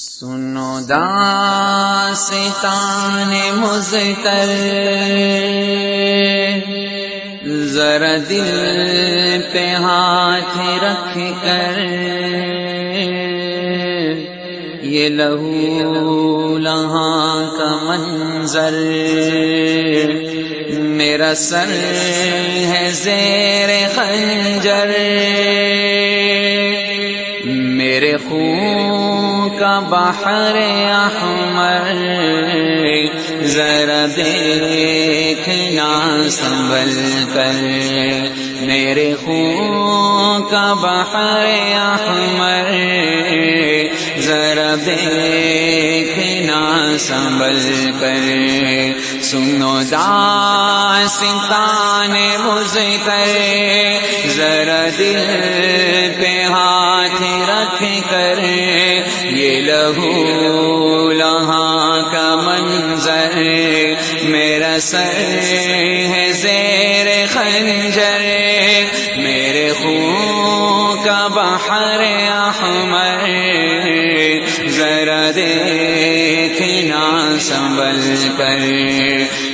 سنو داستان مزتر، ذرا دل پہ ہاتھ رکھ کر۔ یہ لہو لہاں کا منظر۔ میرا سر ہے زیر خنجر۔ میرے خون کا بحر احمر، ذرا دیکھنا سنبھل کر۔ میرے خون کا بحر احمر، ذرا دیکھنا سنبھل کر۔ سنو داستان مزتر ذرا بحر احمر، ذرا دیکھنا سنبھل کر۔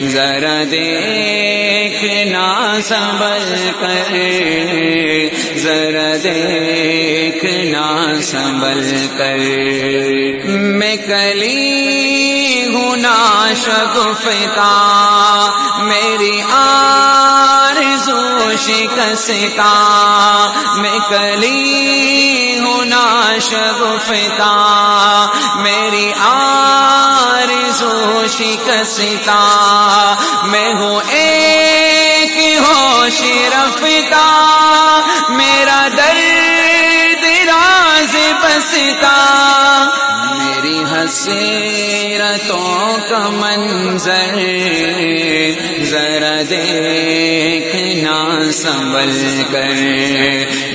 ذرا دیکھنا سنبھل کر۔ ذرا دیکھنا سنبھل کر۔ میں کلی ہوں نا شگفتا میری آرزو شکستا میں کلی ہوں نا شگفتا میری آرزو شکستا میں ہوں ایک ہوش رفتا میرا درد راز بستا، میری حسیرتوں کا منظر، ذرا دیکھنا سنبھل کر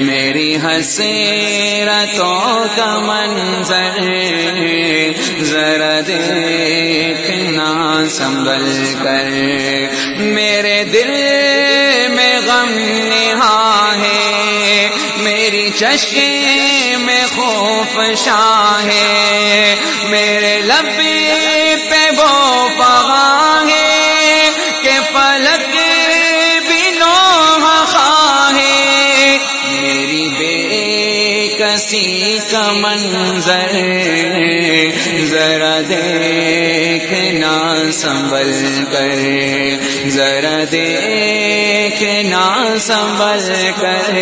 میری حسیرتوں کا منظر ذرا دیکھنا سنبھل کر میرے دل میں غم نہا ہے میری چشم میں خوف شاہ ہے میرے لب پہ وہ منظر ذرا دیکھنا سنبھل کر، ذرا دیکھنا سنبھل کر،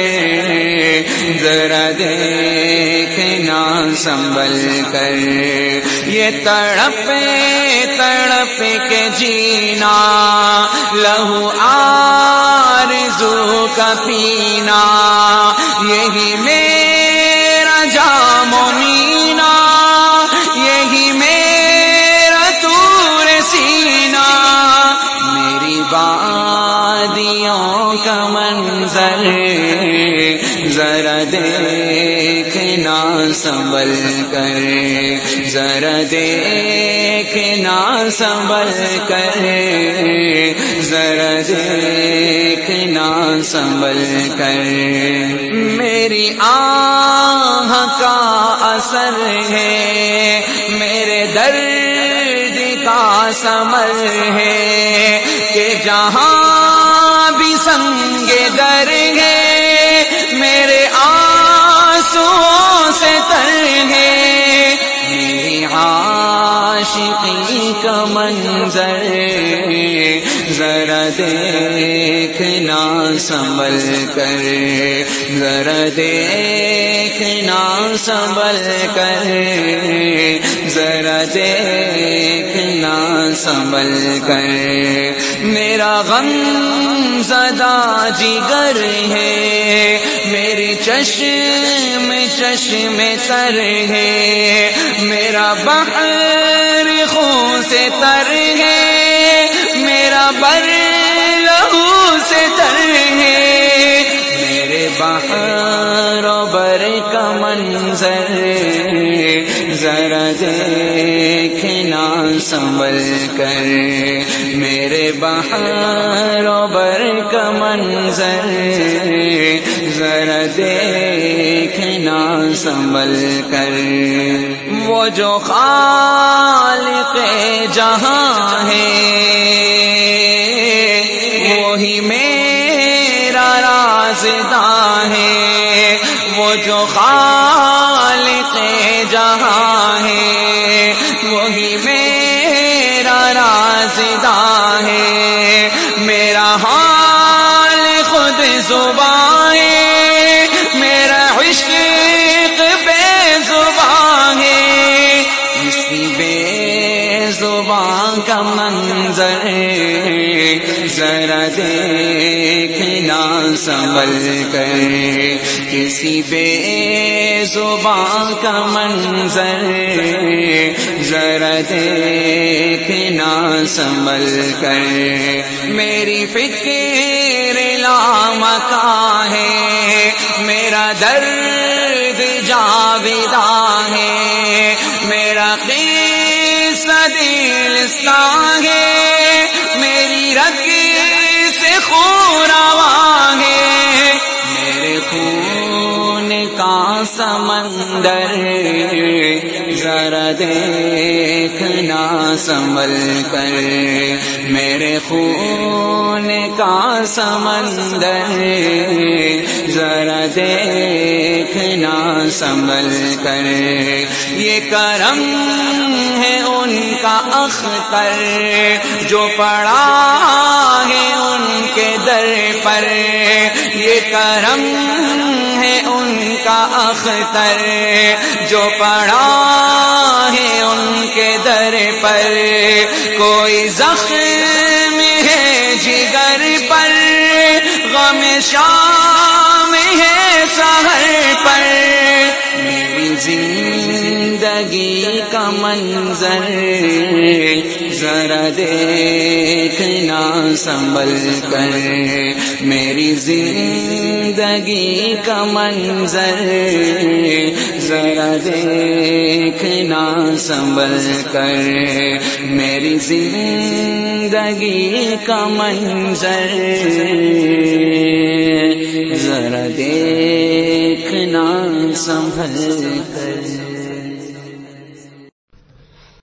ذرا دیکھنا سنبھل کر۔ یہ تڑپ تڑپ کے جینا، لہو آرزو ذرا دیکھنا سنبھل کر۔ ذرا دیکھنا سنبھل کر۔ ذرا دیکھنا سنبھل کر۔ میری آہ کا اثر ہے، میرے درد کا سمر ہے کہ جہاں سنگ در ہے، میرے آنسو سے تر ہے۔ میری عاشقی کا منظر، ذرا دیکھنا سنبھل کر۔ ذرا دیکھنا سنبھل کر۔ ذرا دیکھنا سنبھل کر۔ میرا غم زدہ جگر ہے میری چشم چشم تر ہے، میرا بحر خون سے تر ہے، میرا بر لہو سے تر ہے، میرے بحر و بر کا منظر ذرا دیکھنا سنبھل کر میرے بہار بر کا منظر ذرا دیکھنا سنبھل کر۔ وہ جو خالق جہاں ہے، وہی میرا رازداں ہے۔ وہ جو خالق جہاں ہے، وہی میرا سنبھل کر کسی بے زبان کا منظر ذرا دیکھنا سنبھل کر۔ میری فکر لامکا ہے، میرا درد جاویدہ ہے، میرا قصہ دلستان ہے۔ دیکھنا سنبھل کر۔ میرے خون کا سمندر، ذرا دیکھنا سنبھل کر۔ یہ کرم ہے ان کا اختر، جو پڑا ہے ان کے در پر۔ یہ کرم ہے ان کا اختر، جو پڑا در پر کوئی زخم ہے جگر پر، غم شام ہے سہر پر۔ میری زندگی کا منظر ذرا دیکھنا سنبھل کر۔ میری زندگی کا منظر ذرا دیکھنا سنبھل کر۔ میری زندگی کا منظر۔ ذرا دیکھنا سنبھل